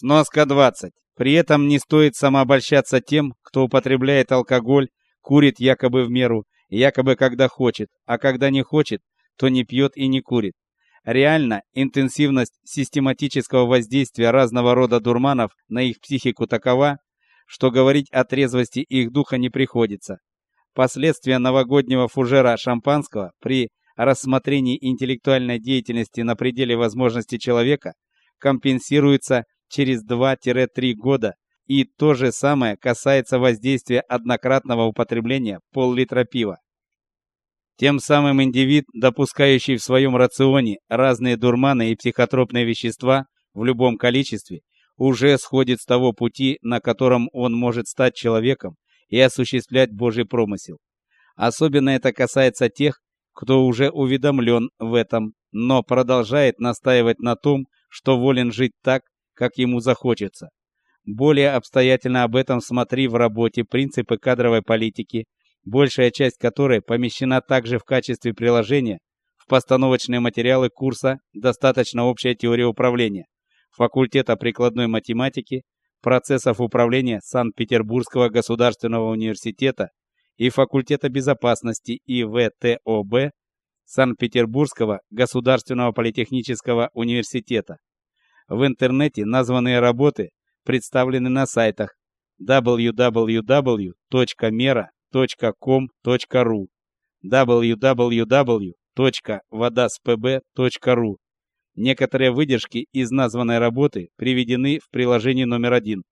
Сноска 20. При этом не стоит самообольщаться тем, кто употребляет алкоголь, курит якобы в меру, якобы когда хочет, а когда не хочет, то не пьет и не курит. Реально, интенсивность систематического воздействия разного рода дурманов на их психику такова, что говорить о трезвости их духа не приходится. Последствия новогоднего фужера шампанского при рассмотрении интеллектуальной деятельности на пределе возможностей человека компенсируются через 2-3 года, и то же самое касается воздействия однократного употребления пол-литра пива. Тем самым индивид, допускающий в своем рационе разные дурманы и психотропные вещества в любом количестве, уже сходит с того пути, на котором он может стать человеком и осуществлять Божий промысел. Особенно это касается тех, кто уже уведомлен в этом, но продолжает настаивать на том, что волен жить так, как ему захочется. Более обстоятельно об этом смотри в работе Принципы кадровой политики, большая часть которой помещена также в качестве приложения в постановочные материалы курса Достаточно общая теория управления факультета прикладной математики, процессов управления Санкт-Петербургского государственного университета и факультета безопасности ИВТОБ Санкт-Петербургского государственного политехнического университета. В интернете названные работы представлены на сайтах www.mera.com.ru www.vodaspb.ru Некоторые выдержки из названной работы приведены в приложении номер один.